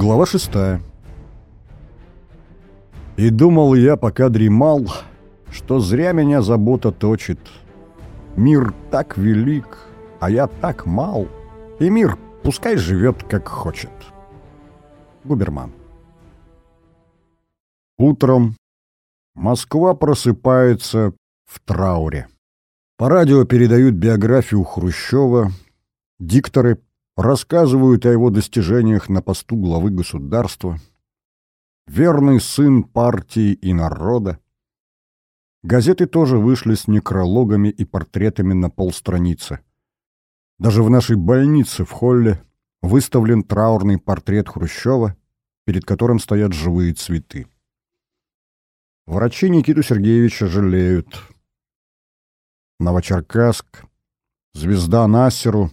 Глава шестая. И думал я, пока дремал, что зря меня забота точит. Мир так велик, а я так мал, и мир пускай живет как хочет. Губерман. Утром Москва просыпается в трауре. По радио передают биографию Хрущева, дикторы рассказывают о его достижениях на посту главы государства, верный сын партии и народа. Газеты тоже вышли с некрологами и портретами на полстраницы. Даже в нашей больнице в холле выставлен траурный портрет Хрущева, перед которым стоят живые цветы. Врачи Никиту Сергеевича жалеют. Новочеркасск, звезда Насеру,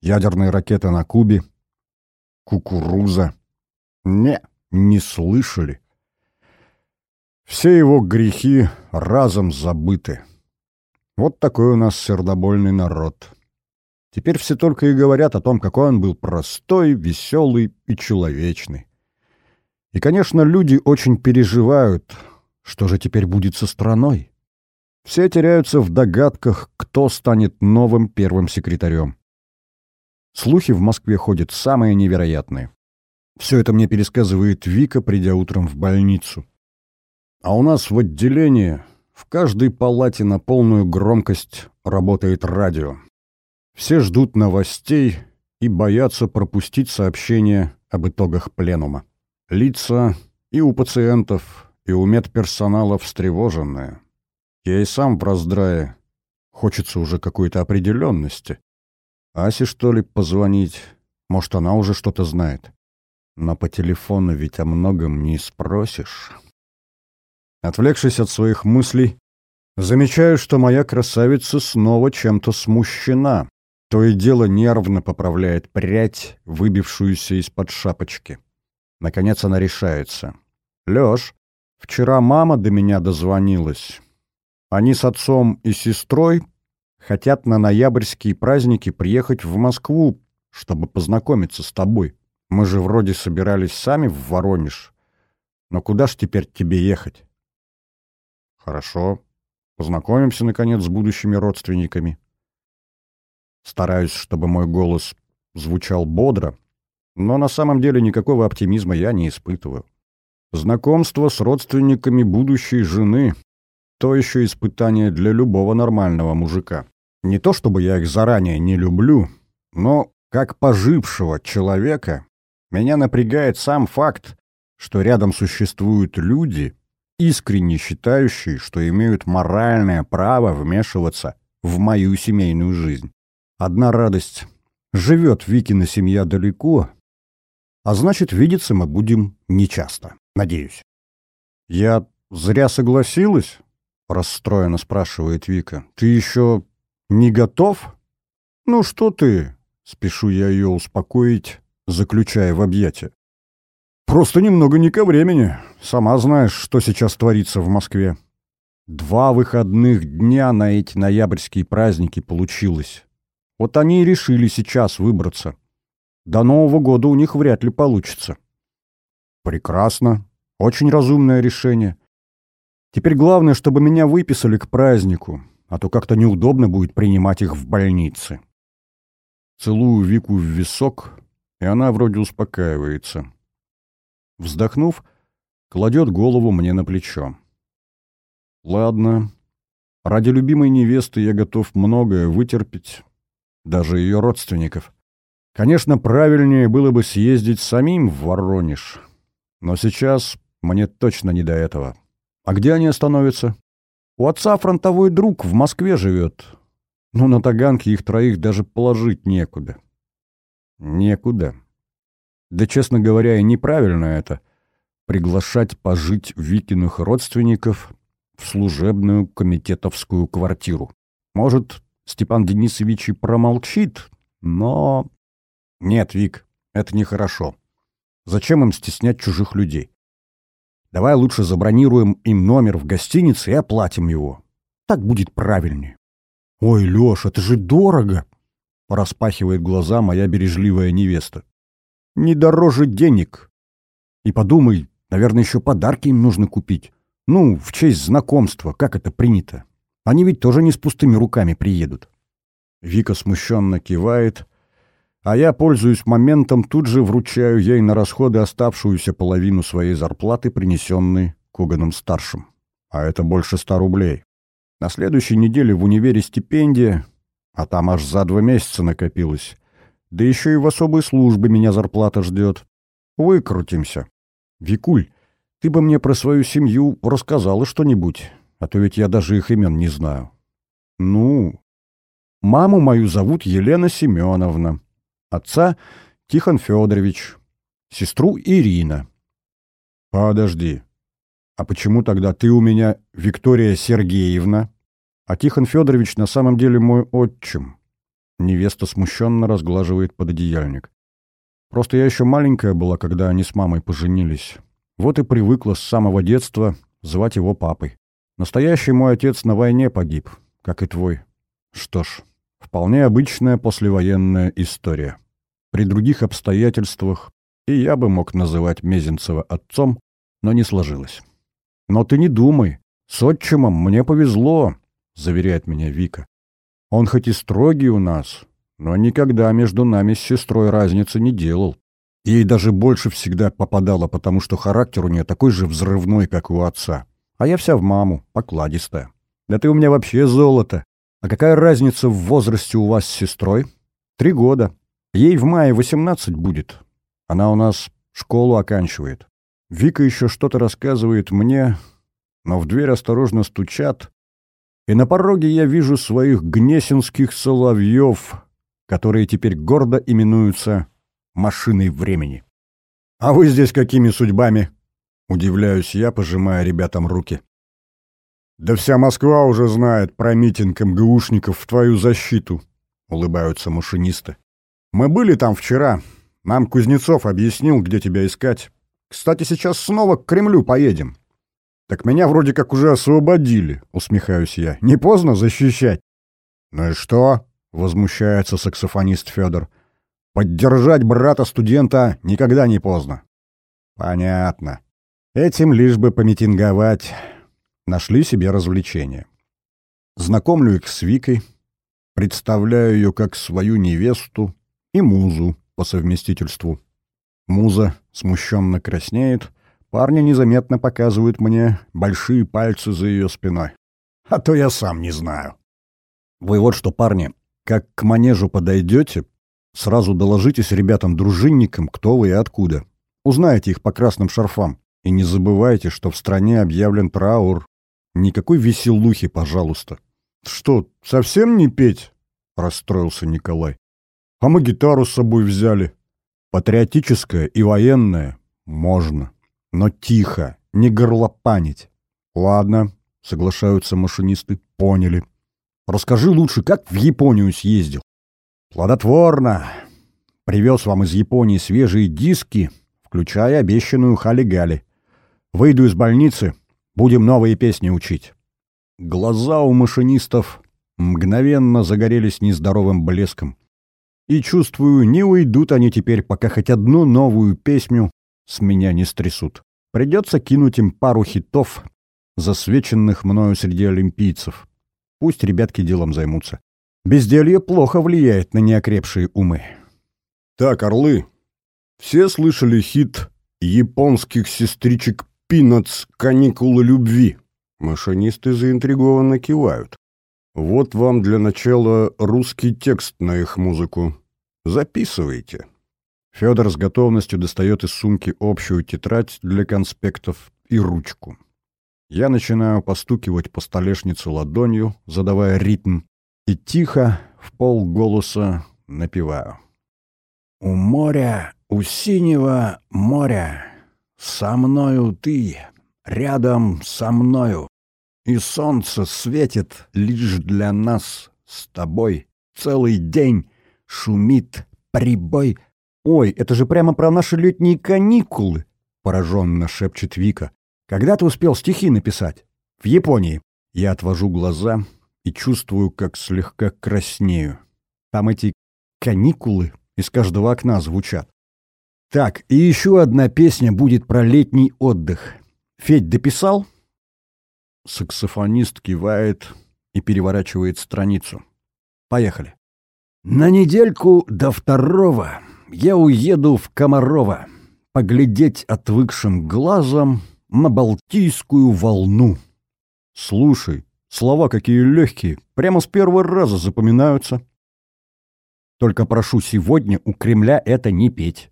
ядерные ракеты на Кубе, кукуруза. Не, не слышали. Все его грехи разом забыты. Вот такой у нас сердобольный народ. Теперь все только и говорят о том, какой он был простой, веселый и человечный. И, конечно, люди очень переживают, что же теперь будет со страной. Все теряются в догадках, кто станет новым первым секретарем. Слухи в Москве ходят самые невероятные. Все это мне пересказывает Вика, придя утром в больницу. А у нас в отделении в каждой палате на полную громкость работает радио. Все ждут новостей и боятся пропустить сообщение об итогах пленума. Лица и у пациентов, и у медперсонала встревоженные. Я и сам в раздрае. Хочется уже какой-то определенности. Асе, что ли, позвонить? Может, она уже что-то знает. Но по телефону ведь о многом не спросишь. Отвлекшись от своих мыслей, замечаю, что моя красавица снова чем-то смущена. То и дело нервно поправляет прядь, выбившуюся из-под шапочки. Наконец она решается. «Лёш, вчера мама до меня дозвонилась. Они с отцом и сестрой хотят на ноябрьские праздники приехать в Москву, чтобы познакомиться с тобой. Мы же вроде собирались сами в Воронеж. Но куда ж теперь тебе ехать? Хорошо. Познакомимся, наконец, с будущими родственниками. Стараюсь, чтобы мой голос звучал бодро, но на самом деле никакого оптимизма я не испытываю. Знакомство с родственниками будущей жены то еще испытание для любого нормального мужика. Не то чтобы я их заранее не люблю, но как пожившего человека меня напрягает сам факт, что рядом существуют люди, искренне считающие, что имеют моральное право вмешиваться в мою семейную жизнь. Одна радость. Живет Викина семья далеко, а значит, видеться мы будем нечасто, надеюсь. Я зря согласилась? — расстроенно спрашивает Вика. «Ты еще не готов?» «Ну что ты?» — спешу я ее успокоить, заключая в объятия. «Просто немного не ко времени. Сама знаешь, что сейчас творится в Москве. Два выходных дня на эти ноябрьские праздники получилось. Вот они и решили сейчас выбраться. До Нового года у них вряд ли получится». «Прекрасно. Очень разумное решение. Теперь главное, чтобы меня выписали к празднику, а то как-то неудобно будет принимать их в больнице. Целую Вику в висок, и она вроде успокаивается. Вздохнув, кладет голову мне на плечо. Ладно, ради любимой невесты я готов многое вытерпеть, даже ее родственников. Конечно, правильнее было бы съездить самим в Воронеж, но сейчас мне точно не до этого. А где они остановятся? У отца фронтовой друг в Москве живет. Но на Таганке их троих даже положить некуда. Некуда. Да, честно говоря, и неправильно это — приглашать пожить Викиных родственников в служебную комитетовскую квартиру. Может, Степан Денисович и промолчит, но... Нет, Вик, это нехорошо. Зачем им стеснять чужих людей? Давай лучше забронируем им номер в гостинице и оплатим его. Так будет правильнее. Ой, Лёш, это же дорого! Распахивает глаза моя бережливая невеста. Не дороже денег, И подумай, наверное, еще подарки им нужно купить. Ну, в честь знакомства, как это принято. Они ведь тоже не с пустыми руками приедут. Вика смущенно кивает, а я, пользуюсь моментом, тут же вручаю ей на расходы оставшуюся половину своей зарплаты, принесенной Коганом-старшим. А это больше ста рублей. На следующей неделе в универе стипендия, а там аж за два месяца накопилось. Да еще и в особой службе меня зарплата ждет. Выкрутимся. Викуль, ты бы мне про свою семью рассказала что-нибудь, а то ведь я даже их имен не знаю. Ну, маму мою зовут Елена Семеновна, отца Тихон Федорович, сестру Ирина. Подожди, а почему тогда ты у меня Виктория Сергеевна, а Тихон Федорович на самом деле мой отчим? Невеста смущенно разглаживает пододеяльник. Просто я еще маленькая была, когда они с мамой поженились. Вот и привыкла с самого детства звать его папой. Настоящий мой отец на войне погиб, как и твой. Что ж, вполне обычная послевоенная история. При других обстоятельствах и я бы мог называть Мезенцева отцом, но не сложилось. «Но ты не думай, с отчимом мне повезло», — заверяет меня Вика. «Он хоть и строгий у нас, но никогда между нами с сестрой разницы не делал. Ей даже больше всегда попадало, потому что характер у нее такой же взрывной, как у отца. А я вся в маму, покладистая. Да ты у меня вообще золото. А какая разница в возрасте у вас с сестрой? Три года. Ей в мае восемнадцать будет. Она у нас школу оканчивает. Вика еще что-то рассказывает мне, но в дверь осторожно стучат, и на пороге я вижу своих гнесинских соловьев, которые теперь гордо именуются «машиной времени». «А вы здесь какими судьбами?» — удивляюсь я, пожимая ребятам руки. «Да вся Москва уже знает про митинг МГУшников в твою защиту», — улыбаются машинисты. «Мы были там вчера. Нам Кузнецов объяснил, где тебя искать. Кстати, сейчас снова к Кремлю поедем. Так меня вроде как уже освободили, усмехаюсь я. Не поздно защищать? Ну и что? Возмущается саксофонист Федор. Поддержать брата-студента никогда не поздно. Понятно. Этим лишь бы помитинговать. Нашли себе развлечение. Знакомлю их с Викой, представляю ее как свою невесту и музу по совместительству. Муза смущенно краснеет, парни незаметно показывают мне большие пальцы за ее спиной. А то я сам не знаю. Вы вот что, парни, как к манежу подойдете, сразу доложитесь ребятам-дружинникам, кто вы и откуда. Узнаете их по красным шарфам. И не забывайте, что в стране объявлен траур. Никакой веселухи, пожалуйста. Что, совсем не петь? Расстроился Николай. А мы гитару с собой взяли. Патриотическое и военное можно, но тихо, не горлопанить. Ладно, соглашаются машинисты, поняли. Расскажи лучше, как в Японию съездил. Плодотворно. Привез вам из Японии свежие диски, включая обещанную Хали-Гали. Выйду из больницы, будем новые песни учить. Глаза у машинистов мгновенно загорелись нездоровым блеском. И чувствую, не уйдут они теперь, пока хоть одну новую песню с меня не стрясут. Придется кинуть им пару хитов, засвеченных мною среди олимпийцев. Пусть ребятки делом займутся. Безделье плохо влияет на неокрепшие умы. Так, орлы, все слышали хит японских сестричек Пинатс «Каникулы любви»? Машинисты заинтригованно кивают. Вот вам для начала русский текст на их музыку. Записывайте. Федор с готовностью достает из сумки общую тетрадь для конспектов и ручку. Я начинаю постукивать по столешнице ладонью, задавая ритм, и тихо, в полголоса напеваю. «У моря, у синего моря, со мною ты, рядом со мною, и солнце светит лишь для нас с тобой. Целый день шумит прибой. «Ой, это же прямо про наши летние каникулы!» — пораженно шепчет Вика. «Когда ты успел стихи написать?» «В Японии». Я отвожу глаза и чувствую, как слегка краснею. Там эти каникулы из каждого окна звучат. Так, и еще одна песня будет про летний отдых. Федь дописал? Саксофонист кивает и переворачивает страницу. Поехали. На недельку до второго я уеду в Комарова поглядеть отвыкшим глазом на Балтийскую волну. Слушай, слова какие легкие, прямо с первого раза запоминаются. Только прошу сегодня у Кремля это не петь.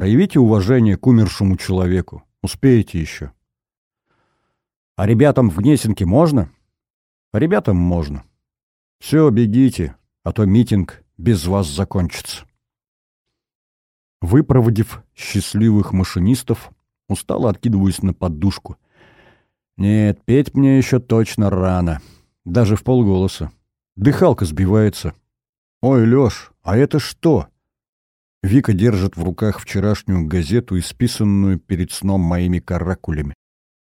Проявите уважение к умершему человеку. Успеете еще. А ребятам в Гнесинке можно? Ребятам можно. Все, бегите, а то митинг без вас закончится. Выпроводив счастливых машинистов, устало откидываюсь на подушку. Нет, петь мне еще точно рано. Даже в полголоса. Дыхалка сбивается. Ой, Лёш, а это что? Вика держит в руках вчерашнюю газету, исписанную перед сном моими каракулями.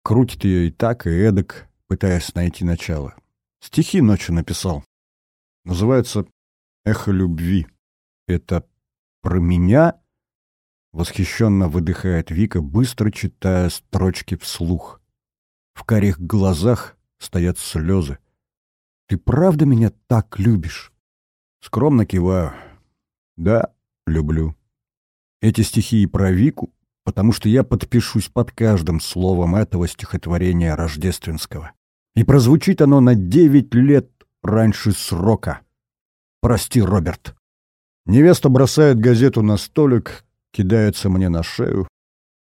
Крутит ее и так, и эдак, пытаясь найти начало. Стихи ночью написал. Называется «Эхо любви». Это про меня? Восхищенно выдыхает Вика, быстро читая строчки вслух. В карих глазах стоят слезы. «Ты правда меня так любишь?» Скромно киваю. «Да, люблю. Эти стихи и про Вику, потому что я подпишусь под каждым словом этого стихотворения рождественского. И прозвучит оно на девять лет раньше срока. Прости, Роберт. Невеста бросает газету на столик, кидается мне на шею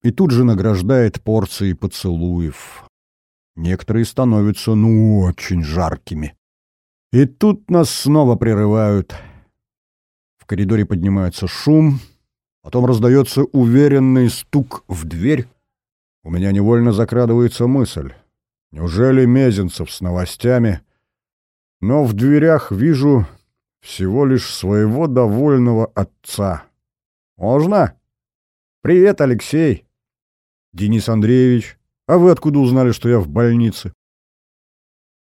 и тут же награждает порцией поцелуев. Некоторые становятся, ну, очень жаркими. И тут нас снова прерывают — в коридоре поднимается шум, потом раздается уверенный стук в дверь. У меня невольно закрадывается мысль. Неужели Мезенцев с новостями? Но в дверях вижу всего лишь своего довольного отца. «Можно?» «Привет, Алексей!» «Денис Андреевич, а вы откуда узнали, что я в больнице?»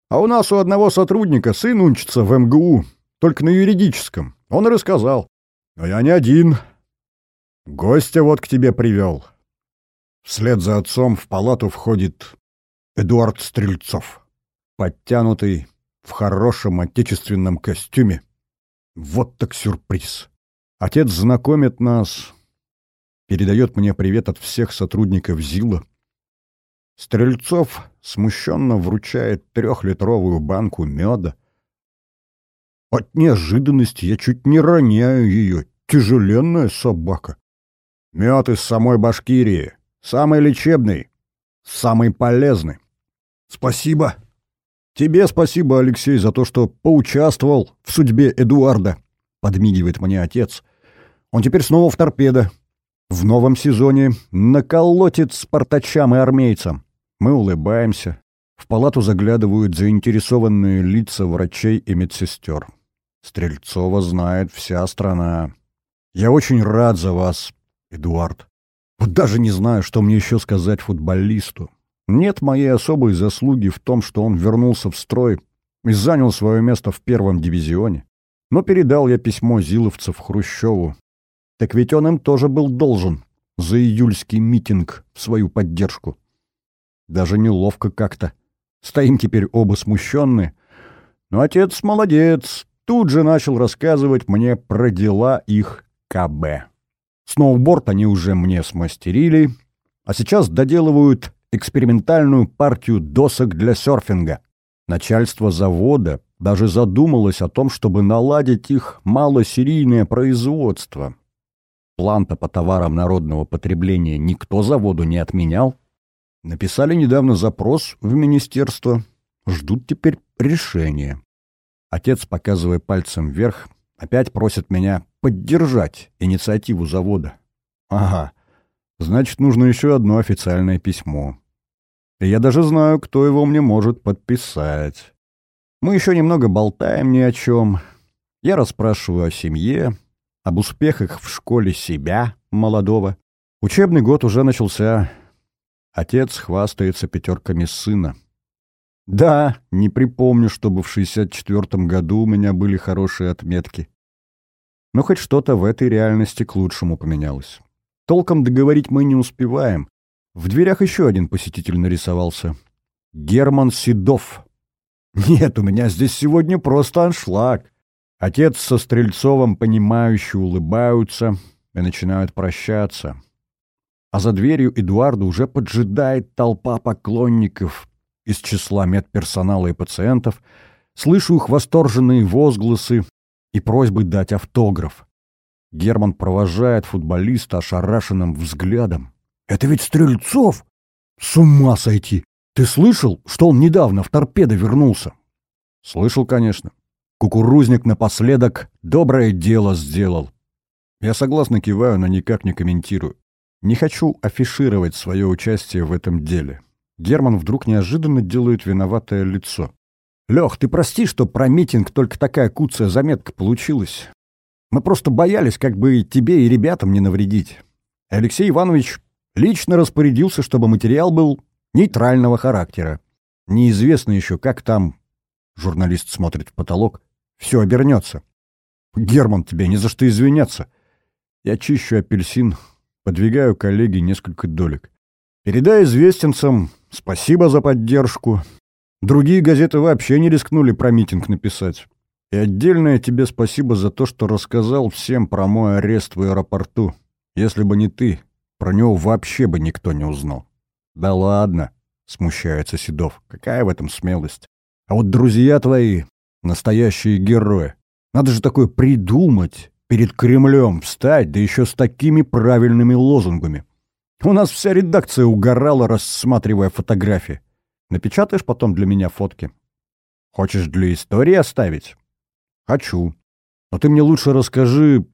«А у нас у одного сотрудника сын учится в МГУ, только на юридическом. Он и рассказал. Но я не один. Гостя вот к тебе привел. Вслед за отцом в палату входит Эдуард Стрельцов. Подтянутый, в хорошем отечественном костюме. Вот так сюрприз. Отец знакомит нас, передает мне привет от всех сотрудников ЗИЛа. Стрельцов смущенно вручает трехлитровую банку меда. От неожиданности я чуть не роняю ее. Тяжеленная собака. Мед из самой Башкирии. Самый лечебный. Самый полезный. Спасибо. Тебе спасибо, Алексей, за то, что поучаствовал в судьбе Эдуарда. Подмигивает мне отец. Он теперь снова в торпедо. В новом сезоне наколотит спартачам и армейцам. Мы улыбаемся. В палату заглядывают заинтересованные лица врачей и медсестер. Стрельцова знает вся страна. Я очень рад за вас, Эдуард. Вот даже не знаю, что мне еще сказать футболисту. Нет моей особой заслуги в том, что он вернулся в строй и занял свое место в первом дивизионе. Но передал я письмо зиловцев Хрущеву. Так ведь он им тоже был должен за июльский митинг в свою поддержку. Даже неловко как-то. Стоим теперь оба смущенные. Но отец молодец, тут же начал рассказывать мне про дела их КБ. Сноуборд они уже мне смастерили, а сейчас доделывают экспериментальную партию досок для серфинга. Начальство завода даже задумалось о том, чтобы наладить их малосерийное производство. План-то по товарам народного потребления никто заводу не отменял. Написали недавно запрос в министерство, ждут теперь решения. Отец, показывая пальцем вверх, опять просит меня поддержать инициативу завода. Ага, значит, нужно еще одно официальное письмо. И я даже знаю, кто его мне может подписать. Мы еще немного болтаем ни о чем. Я расспрашиваю о семье, об успехах в школе себя, молодого. Учебный год уже начался. Отец хвастается пятерками сына. Да, не припомню, чтобы в 64-м году у меня были хорошие отметки. Но хоть что-то в этой реальности к лучшему поменялось. Толком договорить мы не успеваем. В дверях еще один посетитель нарисовался. Герман Седов. Нет, у меня здесь сегодня просто аншлаг. Отец со Стрельцовым понимающе улыбаются и начинают прощаться. А за дверью Эдуарда уже поджидает толпа поклонников из числа медперсонала и пациентов. Слышу их восторженные возгласы и просьбы дать автограф. Герман провожает футболиста ошарашенным взглядом. «Это ведь Стрельцов! С ума сойти! Ты слышал, что он недавно в торпедо вернулся?» «Слышал, конечно. Кукурузник напоследок доброе дело сделал. Я согласно киваю, но никак не комментирую. Не хочу афишировать свое участие в этом деле. Герман вдруг неожиданно делает виноватое лицо. «Лех, ты прости, что про митинг только такая куцая заметка получилась. Мы просто боялись, как бы тебе и ребятам не навредить. Алексей Иванович лично распорядился, чтобы материал был нейтрального характера. Неизвестно еще, как там Журналист смотрит в потолок. Все обернется. Герман, тебе не за что извиняться. Я чищу апельсин, подвигаю коллеге несколько долек. Передай известенцам спасибо за поддержку. Другие газеты вообще не рискнули про митинг написать. И отдельное тебе спасибо за то, что рассказал всем про мой арест в аэропорту. Если бы не ты, про него вообще бы никто не узнал. Да ладно, смущается Седов. Какая в этом смелость? А вот друзья твои — настоящие герои. Надо же такое придумать, перед Кремлем встать, да еще с такими правильными лозунгами. У нас вся редакция угорала, рассматривая фотографии. Напечатаешь потом для меня фотки? Хочешь для истории оставить? Хочу. Но ты мне лучше расскажи,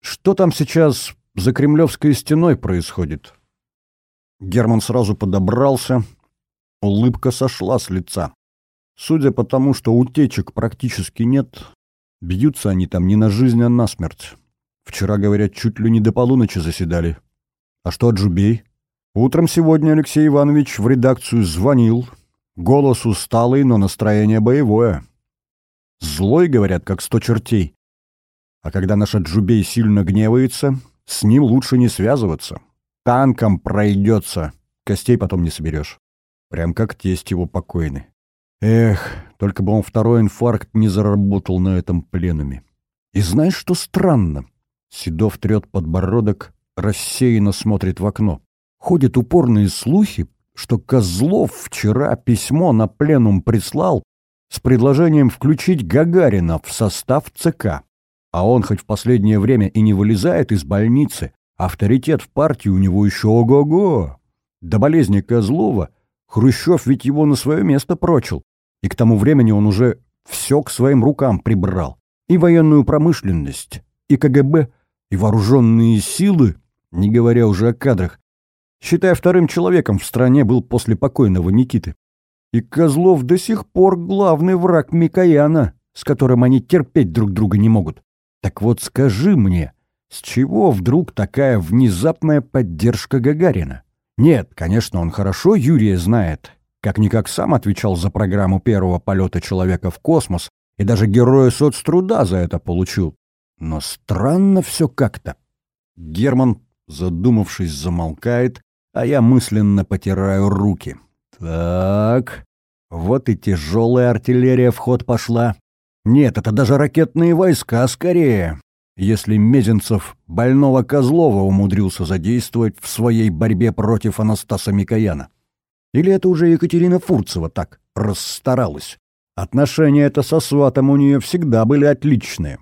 что там сейчас за Кремлевской стеной происходит? Герман сразу подобрался, улыбка сошла с лица. Судя по тому, что утечек практически нет, бьются они там не на жизнь, а на смерть. Вчера, говорят, чуть ли не до полуночи заседали. А что Джубей? Утром сегодня Алексей Иванович в редакцию звонил. Голос усталый, но настроение боевое. Злой, говорят, как сто чертей. А когда наш Джубей сильно гневается, с ним лучше не связываться. Танком пройдется, костей потом не соберешь. Прям как тесть его покойный. Эх, только бы он второй инфаркт не заработал на этом пленуме. И знаешь, что странно? Седов трет подбородок, рассеянно смотрит в окно. Ходят упорные слухи, что Козлов вчера письмо на пленум прислал с предложением включить Гагарина в состав ЦК. А он хоть в последнее время и не вылезает из больницы, авторитет в партии у него еще ого-го. До болезни Козлова Хрущев ведь его на свое место прочил. И к тому времени он уже все к своим рукам прибрал. И военную промышленность, и КГБ, и вооруженные силы, не говоря уже о кадрах. Считая вторым человеком в стране был после покойного Никиты. И Козлов до сих пор главный враг Микояна, с которым они терпеть друг друга не могут. Так вот скажи мне, с чего вдруг такая внезапная поддержка Гагарина? Нет, конечно, он хорошо Юрия знает, как-никак сам отвечал за программу первого полета человека в космос и даже героя соцтруда за это получил. Но странно все как-то. Герман, задумавшись, замолкает, а я мысленно потираю руки. Так, вот и тяжелая артиллерия в ход пошла. Нет, это даже ракетные войска скорее. Если Мезенцев больного Козлова умудрился задействовать в своей борьбе против Анастаса Микояна. Или это уже Екатерина Фурцева так расстаралась? Отношения это со сватом у нее всегда были отличные.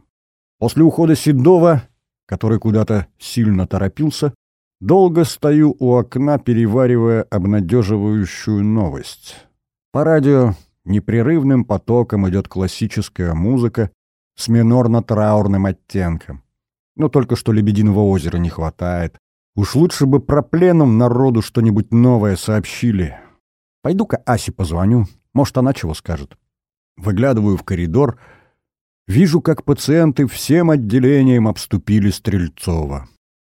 После ухода Седова, который куда-то сильно торопился, долго стою у окна, переваривая обнадеживающую новость. По радио непрерывным потоком идет классическая музыка с минорно-траурным оттенком. Но только что «Лебединого озера» не хватает. Уж лучше бы про пленум народу что-нибудь новое сообщили. Пойду-ка Асе позвоню, может, она чего скажет. Выглядываю в коридор, вижу, как пациенты всем отделением обступили Стрельцова.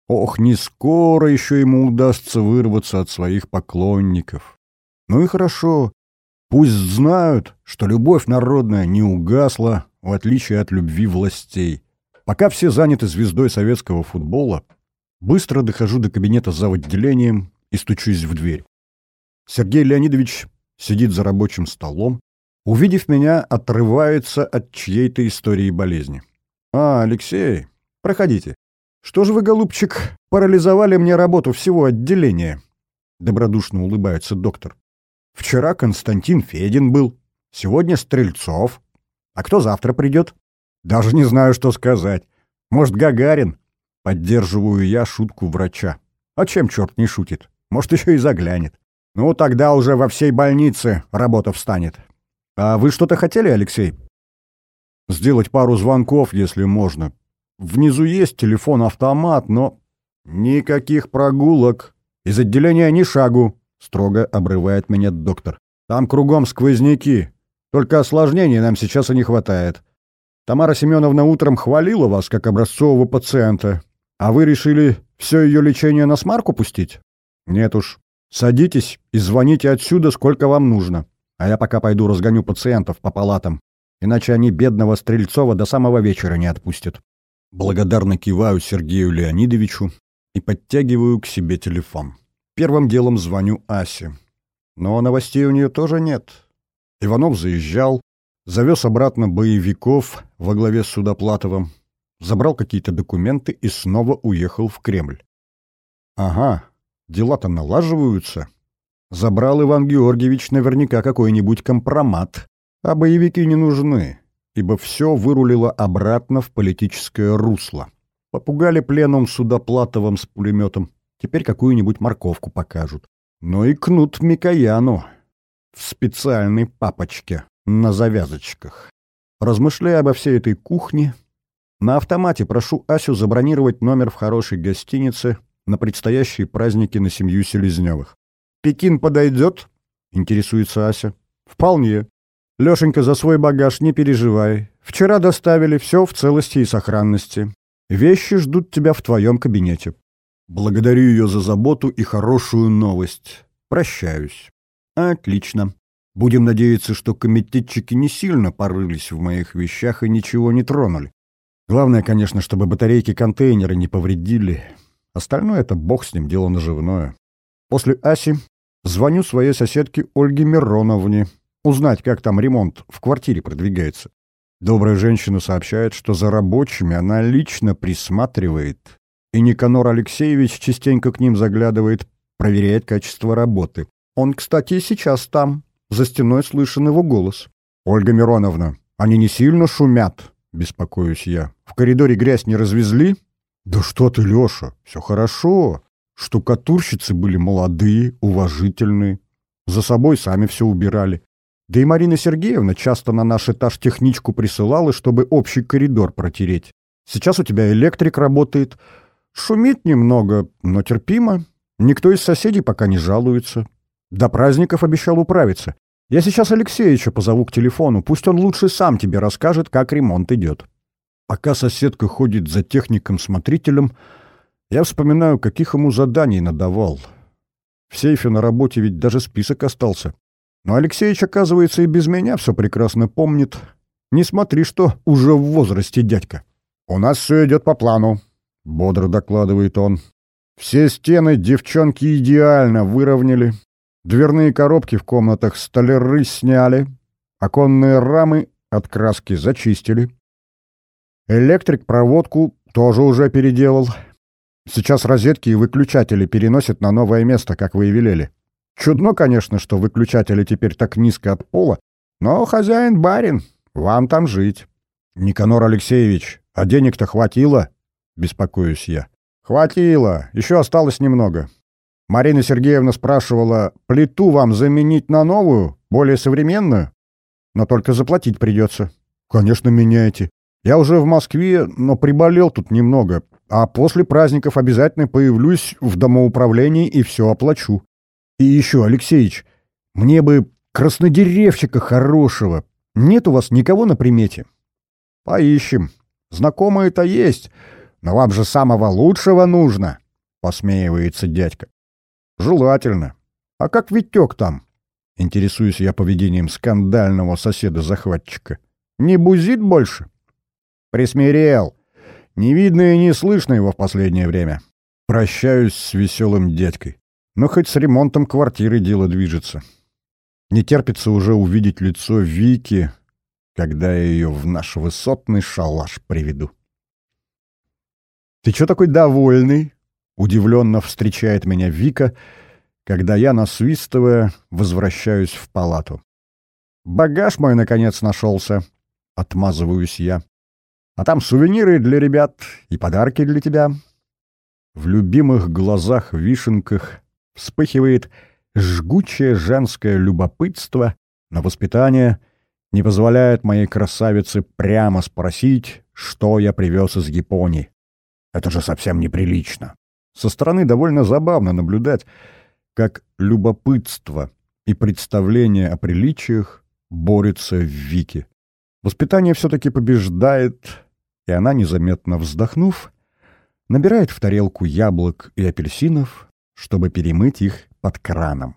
Ох, не скоро еще ему удастся вырваться от своих поклонников. Ну и хорошо, пусть знают, что любовь народная не угасла, в отличие от любви властей. Пока все заняты звездой советского футбола, Быстро дохожу до кабинета за отделением и стучусь в дверь. Сергей Леонидович сидит за рабочим столом, увидев меня, отрывается от чьей-то истории болезни. «А, Алексей, проходите. Что же вы, голубчик, парализовали мне работу всего отделения?» Добродушно улыбается доктор. «Вчера Константин Федин был, сегодня Стрельцов. А кто завтра придет? Даже не знаю, что сказать. Может, Гагарин?» Поддерживаю я шутку врача. А чем черт не шутит? Может, еще и заглянет. Ну, тогда уже во всей больнице работа встанет. А вы что-то хотели, Алексей? Сделать пару звонков, если можно. Внизу есть телефон-автомат, но... Никаких прогулок. Из отделения ни шагу, строго обрывает меня доктор. Там кругом сквозняки. Только осложнений нам сейчас и не хватает. Тамара Семеновна утром хвалила вас как образцового пациента. А вы решили все ее лечение на смарку пустить? Нет уж. Садитесь и звоните отсюда, сколько вам нужно. А я пока пойду разгоню пациентов по палатам. Иначе они бедного Стрельцова до самого вечера не отпустят. Благодарно киваю Сергею Леонидовичу и подтягиваю к себе телефон. Первым делом звоню Асе. Но новостей у нее тоже нет. Иванов заезжал, завез обратно боевиков во главе с Судоплатовым, забрал какие-то документы и снова уехал в Кремль. Ага, дела-то налаживаются. Забрал Иван Георгиевич наверняка какой-нибудь компромат, а боевики не нужны, ибо все вырулило обратно в политическое русло. Попугали пленом Судоплатовым с пулеметом, теперь какую-нибудь морковку покажут. Но и кнут Микояну в специальной папочке на завязочках. Размышляя обо всей этой кухне, на автомате прошу Асю забронировать номер в хорошей гостинице на предстоящие праздники на семью Селезневых. «Пекин подойдет?» — интересуется Ася. «Вполне. Лешенька, за свой багаж не переживай. Вчера доставили все в целости и сохранности. Вещи ждут тебя в твоем кабинете». Благодарю ее за заботу и хорошую новость. Прощаюсь. Отлично. Будем надеяться, что комитетчики не сильно порылись в моих вещах и ничего не тронули. Главное, конечно, чтобы батарейки контейнера не повредили. Остальное — это бог с ним, дело наживное. После Аси звоню своей соседке Ольге Мироновне, узнать, как там ремонт в квартире продвигается. Добрая женщина сообщает, что за рабочими она лично присматривает, и Никанор Алексеевич частенько к ним заглядывает, проверяет качество работы. Он, кстати, сейчас там. За стеной слышен его голос. «Ольга Мироновна, они не сильно шумят?» — беспокоюсь я. «В коридоре грязь не развезли?» «Да что ты, Леша, все хорошо. Штукатурщицы были молодые, уважительные. За собой сами все убирали. Да и Марина Сергеевна часто на наш этаж техничку присылала, чтобы общий коридор протереть. Сейчас у тебя электрик работает. Шумит немного, но терпимо. Никто из соседей пока не жалуется. До праздников обещал управиться. Я сейчас Алексеевича позову к телефону, пусть он лучше сам тебе расскажет, как ремонт идет. Пока соседка ходит за техником-смотрителем, я вспоминаю, каких ему заданий надавал. В сейфе на работе ведь даже список остался. Но Алексеевич, оказывается, и без меня все прекрасно помнит. Не смотри, что уже в возрасте дядька. «У нас все идет по плану», — бодро докладывает он. «Все стены девчонки идеально выровняли, Дверные коробки в комнатах столяры сняли, оконные рамы от краски зачистили. Электрик проводку тоже уже переделал. Сейчас розетки и выключатели переносят на новое место, как вы и велели. Чудно, конечно, что выключатели теперь так низко от пола, но хозяин барин, вам там жить. Никанор Алексеевич, а денег-то хватило? Беспокоюсь я. Хватило, еще осталось немного. Марина Сергеевна спрашивала, плиту вам заменить на новую, более современную? Но только заплатить придется. Конечно, меняйте. Я уже в Москве, но приболел тут немного. А после праздников обязательно появлюсь в домоуправлении и все оплачу. И еще, Алексеич, мне бы краснодеревщика хорошего. Нет у вас никого на примете? Поищем. Знакомые-то есть, но вам же самого лучшего нужно, посмеивается дядька. Желательно. А как Витек там? Интересуюсь я поведением скандального соседа-захватчика. Не бузит больше? Присмирел. Не видно и не слышно его в последнее время. прощаюсь с веселым дядькой. Но хоть с ремонтом квартиры дело движется. Не терпится уже увидеть лицо Вики, когда я ее в наш высотный шалаш приведу. «Ты чё такой довольный?» — удивленно встречает меня Вика, когда я, насвистывая, возвращаюсь в палату. «Багаж мой, наконец, нашелся», — отмазываюсь я. «А там сувениры для ребят и подарки для тебя». В любимых глазах-вишенках вспыхивает жгучее женское любопытство на воспитание не позволяет моей красавице прямо спросить, что я привез из Японии. Это же совсем неприлично. Со стороны довольно забавно наблюдать, как любопытство и представление о приличиях борются в Вике. Воспитание все-таки побеждает, и она, незаметно вздохнув, набирает в тарелку яблок и апельсинов, чтобы перемыть их под краном.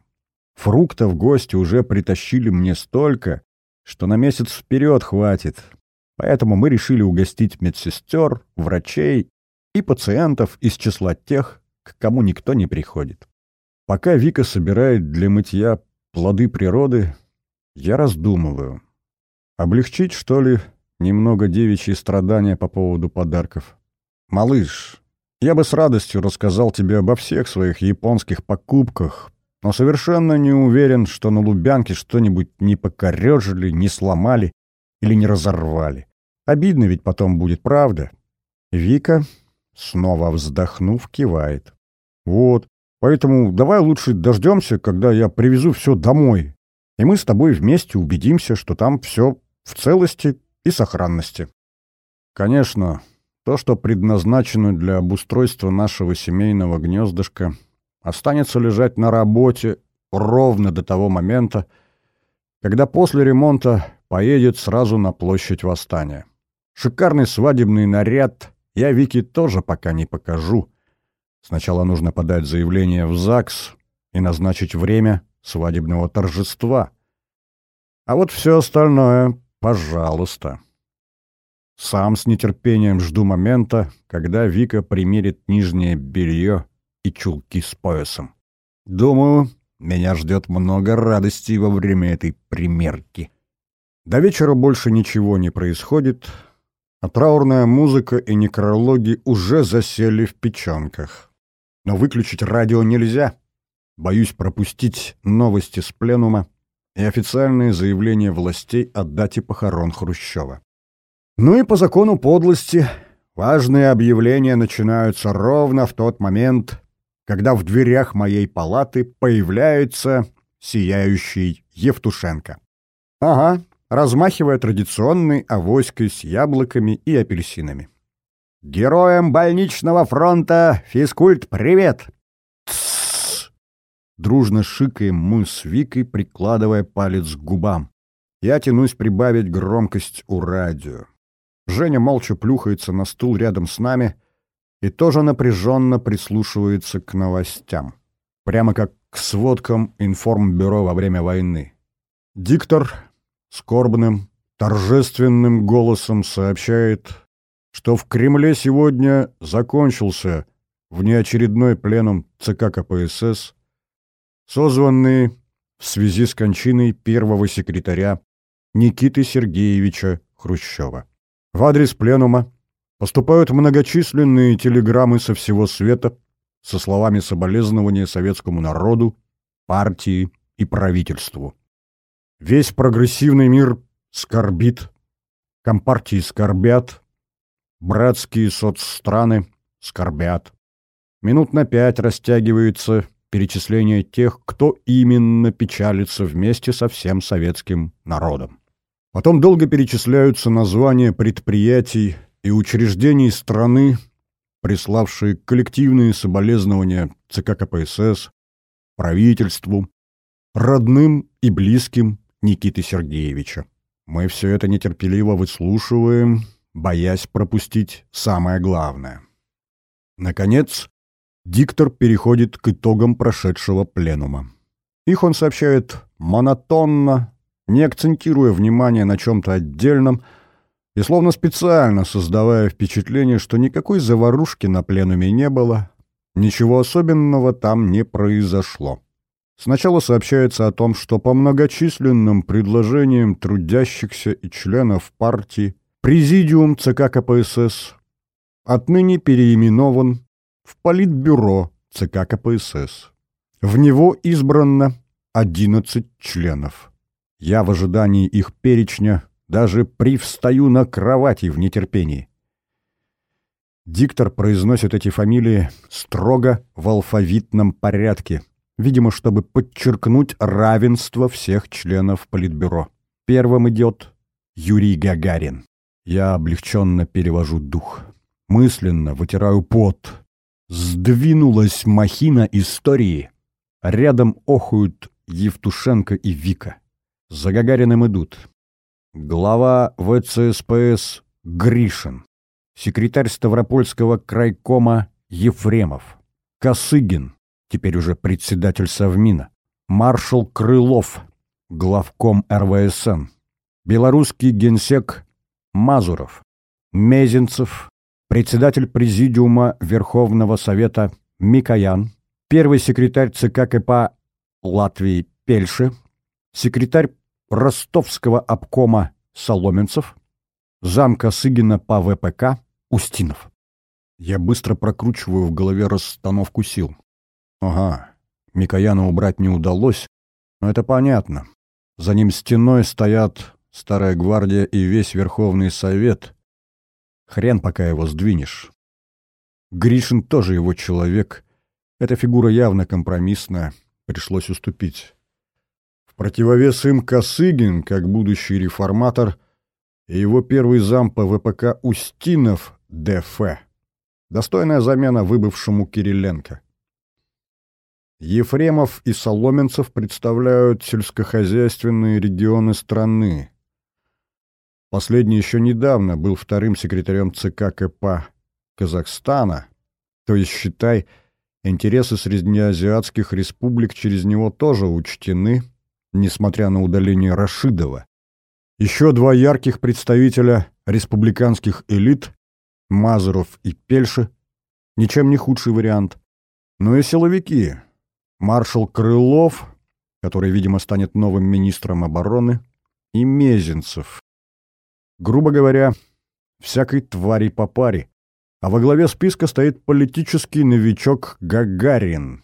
Фруктов гости уже притащили мне столько, что на месяц вперед хватит. Поэтому мы решили угостить медсестер, врачей и пациентов из числа тех, к кому никто не приходит. Пока Вика собирает для мытья плоды природы, я раздумываю. Облегчить, что ли, немного девичьи страдания по поводу подарков? Малыш, я бы с радостью рассказал тебе обо всех своих японских покупках, но совершенно не уверен, что на Лубянке что-нибудь не покорежили, не сломали или не разорвали. Обидно ведь потом будет, правда? Вика, снова вздохнув, кивает. Вот, поэтому давай лучше дождемся, когда я привезу все домой, и мы с тобой вместе убедимся, что там все в целости и сохранности. Конечно, то, что предназначено для обустройства нашего семейного гнездышка — останется лежать на работе ровно до того момента, когда после ремонта поедет сразу на площадь Восстания. Шикарный свадебный наряд я Вике тоже пока не покажу. Сначала нужно подать заявление в ЗАГС и назначить время свадебного торжества. А вот все остальное — пожалуйста. Сам с нетерпением жду момента, когда Вика примерит нижнее белье и чулки с поясом. Думаю, меня ждет много радости во время этой примерки. До вечера больше ничего не происходит, а траурная музыка и некрологи уже засели в печенках. Но выключить радио нельзя. Боюсь пропустить новости с пленума и официальные заявления властей о дате похорон Хрущева. Ну и по закону подлости важные объявления начинаются ровно в тот момент, когда в дверях моей палаты появляется сияющий Евтушенко. Ага, размахивая традиционной авоськой с яблоками и апельсинами. «Героям больничного фронта физкульт, привет!» «Тссс!» Дружно шикаем мы с Викой, прикладывая палец к губам. Я тянусь прибавить громкость у радио. Женя молча плюхается на стул рядом с нами — и тоже напряженно прислушивается к новостям. Прямо как к сводкам информбюро во время войны. Диктор скорбным, торжественным голосом сообщает, что в Кремле сегодня закончился внеочередной пленум ЦК КПСС, созванный в связи с кончиной первого секретаря Никиты Сергеевича Хрущева. В адрес пленума Поступают многочисленные телеграммы со всего света со словами соболезнования советскому народу, партии и правительству. Весь прогрессивный мир скорбит, компартии скорбят, братские соцстраны скорбят. Минут на пять растягивается перечисление тех, кто именно печалится вместе со всем советским народом. Потом долго перечисляются названия предприятий, и учреждений страны, приславшие коллективные соболезнования ЦК КПСС, правительству, родным и близким Никиты Сергеевича. Мы все это нетерпеливо выслушиваем, боясь пропустить самое главное. Наконец, диктор переходит к итогам прошедшего пленума. Их он сообщает монотонно, не акцентируя внимание на чем-то отдельном, и словно специально создавая впечатление, что никакой заварушки на пленуме не было, Ничего особенного там не произошло. Сначала сообщается о том, что по многочисленным предложениям трудящихся и членов партии Президиум ЦК КПСС отныне переименован в Политбюро ЦК КПСС. В него избрано 11 членов. Я в ожидании их перечня даже привстаю на кровати в нетерпении. Диктор произносит эти фамилии строго в алфавитном порядке, видимо, чтобы подчеркнуть равенство всех членов Политбюро. Первым идет Юрий Гагарин. Я облегченно перевожу дух. Мысленно вытираю пот. Сдвинулась махина истории. Рядом охуют Евтушенко и Вика. За Гагариным идут. Глава ВЦСПС Гришин. Секретарь Ставропольского крайкома Ефремов. Косыгин, теперь уже председатель Совмина. Маршал Крылов, главком РВСН. Белорусский генсек Мазуров, Мезенцев, председатель Президиума Верховного Совета Микоян, первый секретарь ЦК КП Латвии Пельше, секретарь Ростовского обкома Соломенцев, замка Сыгина по ВПК Устинов. Я быстро прокручиваю в голове расстановку сил. Ага, Микояна убрать не удалось, но это понятно. За ним стеной стоят Старая гвардия и весь Верховный Совет. Хрен пока его сдвинешь. Гришин тоже его человек. Эта фигура явно компромиссная. Пришлось уступить. В противовес им Косыгин, как будущий реформатор, и его первый зам по ВПК Устинов ДФ. Достойная замена выбывшему Кириленко. Ефремов и Соломенцев представляют сельскохозяйственные регионы страны. Последний еще недавно был вторым секретарем ЦК КП Казахстана, то есть, считай, интересы среднеазиатских республик через него тоже учтены, несмотря на удаление Рашидова. Еще два ярких представителя республиканских элит, Мазуров и Пельши, ничем не худший вариант. Ну и силовики. Маршал Крылов, который, видимо, станет новым министром обороны, и Мезенцев, грубо говоря, всякой твари по паре. А во главе списка стоит политический новичок Гагарин.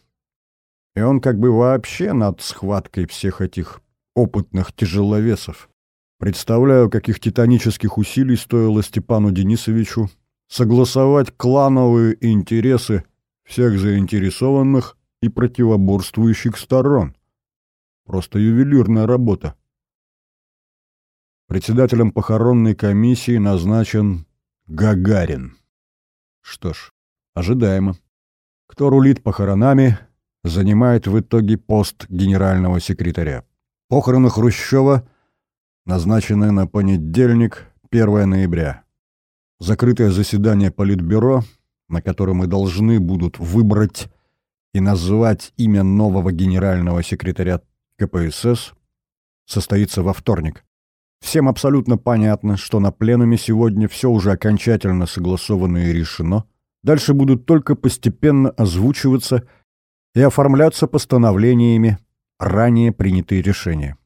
И он как бы вообще над схваткой всех этих опытных тяжеловесов. Представляю, каких титанических усилий стоило Степану Денисовичу согласовать клановые интересы всех заинтересованных и противоборствующих сторон. Просто ювелирная работа. Председателем похоронной комиссии назначен Гагарин. Что ж, ожидаемо. Кто рулит похоронами, занимает в итоге пост генерального секретаря. Похороны Хрущева назначены на понедельник, 1 ноября. Закрытое заседание Политбюро, на котором и должны будут выбрать и назвать имя нового генерального секретаря КПСС, состоится во вторник. Всем абсолютно понятно, что на пленуме сегодня все уже окончательно согласовано и решено. Дальше будут только постепенно озвучиваться и оформляться постановлениями ранее принятые решения.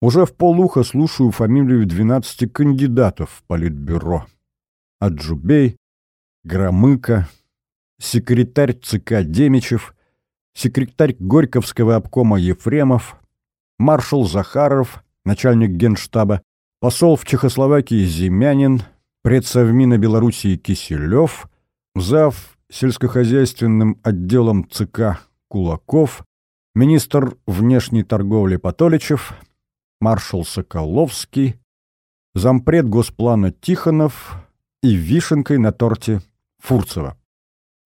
Уже в полуха слушаю фамилию 12 кандидатов в Политбюро. Аджубей, Громыко, секретарь ЦК Демичев, секретарь Горьковского обкома Ефремов, маршал Захаров, начальник генштаба, посол в Чехословакии Зимянин, предсовмина Белоруссии Киселев, зав. сельскохозяйственным отделом ЦК Кулаков, министр внешней торговли Патоличев, маршал Соколовский, зампред Госплана Тихонов и вишенкой на торте Фурцева.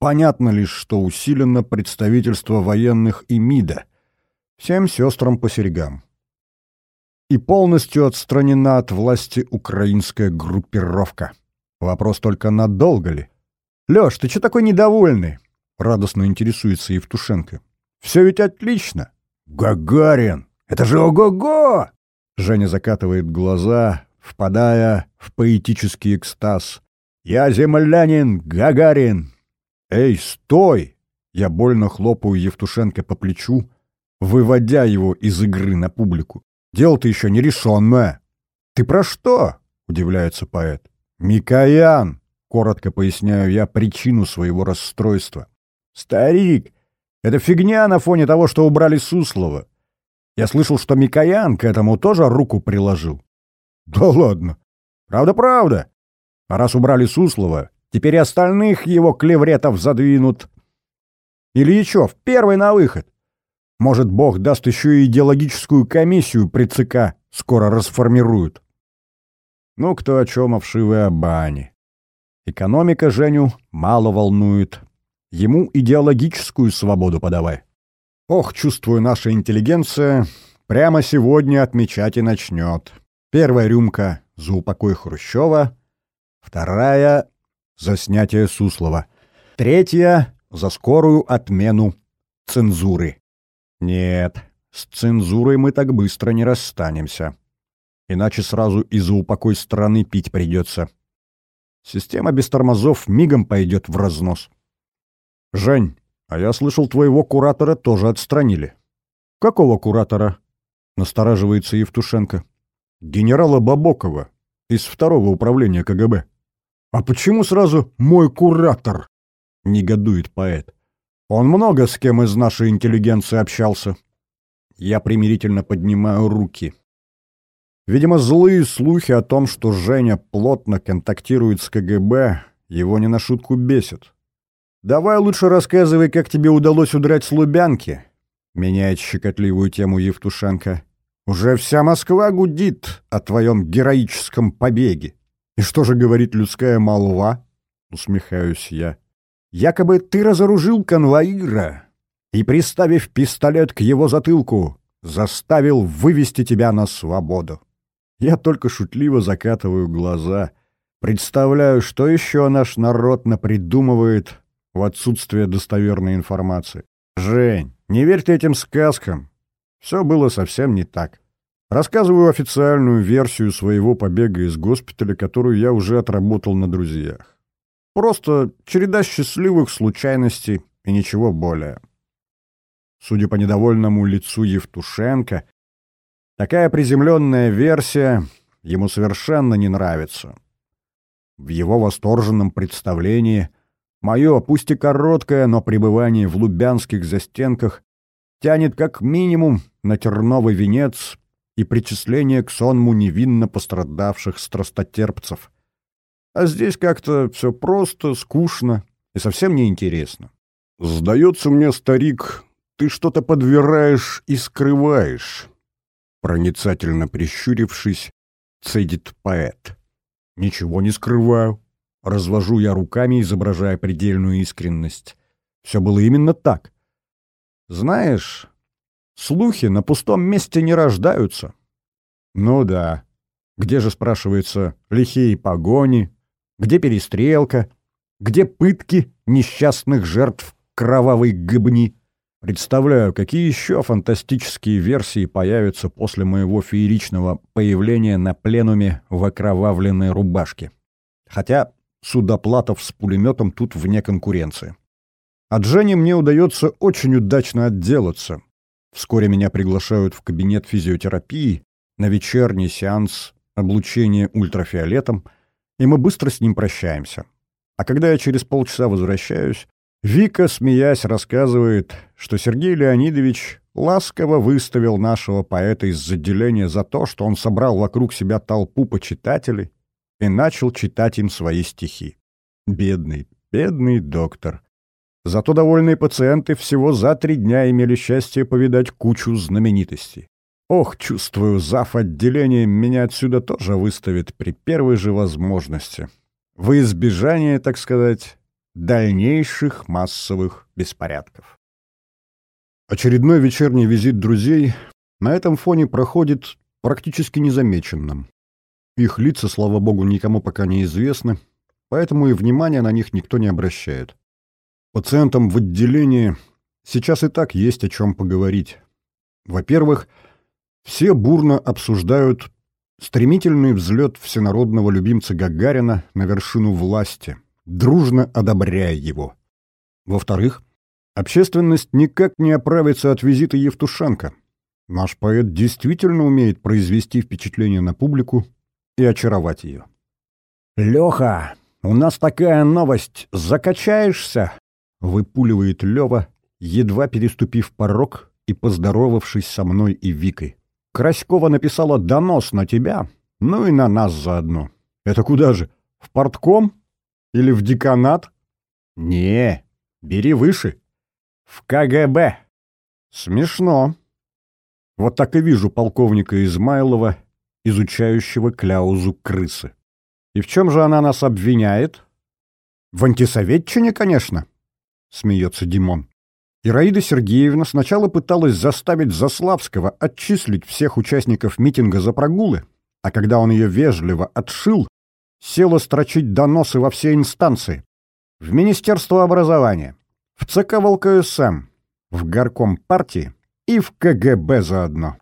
Понятно лишь, что усилено представительство военных и МИДа. Всем сестрам по серьгам и полностью отстранена от власти украинская группировка. Вопрос только надолго ли? «Лёш, ты чё такой недовольный?» — радостно интересуется Евтушенко. «Все ведь отлично!» «Гагарин! Это же ого-го!» Женя закатывает глаза, впадая в поэтический экстаз. «Я землянин Гагарин!» «Эй, стой!» Я больно хлопаю Евтушенко по плечу, выводя его из игры на публику. Дело-то еще не решенное. «Ты про что?» — удивляется поэт. «Микоян!» — коротко поясняю я причину своего расстройства. «Старик, это фигня на фоне того, что убрали Суслова. Я слышал, что Микоян к этому тоже руку приложил». «Да ладно!» «Правда-правда. А раз убрали Суслова, теперь и остальных его клевретов задвинут. Ильичев, первый на выход. Может, Бог даст еще и идеологическую комиссию при ЦК скоро расформируют. Ну, кто о чем, о вшивой о бане. Экономика Женю мало волнует. Ему идеологическую свободу подавай. Ох, чувствую, наша интеллигенция прямо сегодня отмечать и начнет. Первая рюмка за упокой Хрущева, вторая — за снятие Суслова, третья — за скорую отмену цензуры. Нет, с цензурой мы так быстро не расстанемся. Иначе сразу и за упокой страны пить придется. Система без тормозов мигом пойдет в разнос. Жень, а я слышал, твоего куратора тоже отстранили. Какого куратора? Настораживается Евтушенко. Генерала Бабокова из второго управления КГБ. А почему сразу мой куратор? Негодует поэт. Он много с кем из нашей интеллигенции общался. Я примирительно поднимаю руки. Видимо, злые слухи о том, что Женя плотно контактирует с КГБ, его не на шутку бесят. «Давай лучше рассказывай, как тебе удалось удрать с Лубянки», — меняет щекотливую тему Евтушенко. «Уже вся Москва гудит о твоем героическом побеге». «И что же говорит людская молва?» — усмехаюсь я. Якобы ты разоружил конвоира и, приставив пистолет к его затылку, заставил вывести тебя на свободу. Я только шутливо закатываю глаза, представляю, что еще наш народ напридумывает в отсутствие достоверной информации. Жень, не верьте этим сказкам. Все было совсем не так. Рассказываю официальную версию своего побега из госпиталя, которую я уже отработал на друзьях. Просто череда счастливых случайностей и ничего более. Судя по недовольному лицу Евтушенко, такая приземленная версия ему совершенно не нравится. В его восторженном представлении мое, пусть и короткое, но пребывание в лубянских застенках тянет как минимум на терновый венец и причисление к сонму невинно пострадавших страстотерпцев — а здесь как-то все просто, скучно и совсем неинтересно. «Сдается мне, старик, ты что-то подбираешь и скрываешь», проницательно прищурившись, цедит поэт. «Ничего не скрываю», — развожу я руками, изображая предельную искренность. Все было именно так. Знаешь, слухи на пустом месте не рождаются. Ну да. Где же, спрашивается, лихие погони, где перестрелка? Где пытки несчастных жертв кровавой гыбни? Представляю, какие еще фантастические версии появятся после моего фееричного появления на пленуме в окровавленной рубашке. Хотя судоплатов с пулеметом тут вне конкуренции. От Жени мне удается очень удачно отделаться. Вскоре меня приглашают в кабинет физиотерапии на вечерний сеанс облучения ультрафиолетом — и мы быстро с ним прощаемся. А когда я через полчаса возвращаюсь, Вика, смеясь, рассказывает, что Сергей Леонидович ласково выставил нашего поэта из отделения за то, что он собрал вокруг себя толпу почитателей и начал читать им свои стихи. Бедный, бедный доктор. Зато довольные пациенты всего за три дня имели счастье повидать кучу знаменитостей. Ох, чувствую, зав. отделения меня отсюда тоже выставит при первой же возможности. В избежание, так сказать, дальнейших массовых беспорядков. Очередной вечерний визит друзей на этом фоне проходит практически незамеченным. Их лица, слава богу, никому пока не известны, поэтому и внимания на них никто не обращает. Пациентам в отделении сейчас и так есть о чем поговорить. Во-первых, все бурно обсуждают стремительный взлет всенародного любимца Гагарина на вершину власти, дружно одобряя его. Во-вторых, Общественность никак не оправится от визита Евтушенко. Наш поэт действительно умеет произвести впечатление на публику и очаровать ее. «Леха, у нас такая новость. Закачаешься?» — выпуливает Лева, едва переступив порог и поздоровавшись со мной и Викой. «Краськова написала донос на тебя, ну и на нас заодно. Это куда же? В портком? Или в деканат?» «Не, бери выше. В КГБ». «Смешно», вот так и вижу полковника Измайлова, изучающего кляузу крысы. И в чем же она нас обвиняет? В антисоветчине, конечно, смеется Димон. Ираида Сергеевна сначала пыталась заставить Заславского отчислить всех участников митинга за прогулы, а когда он ее вежливо отшил, села строчить доносы во все инстанции. В Министерство образования, в ЦК ВЛКСМ, в горком партии, и в КГБ заодно.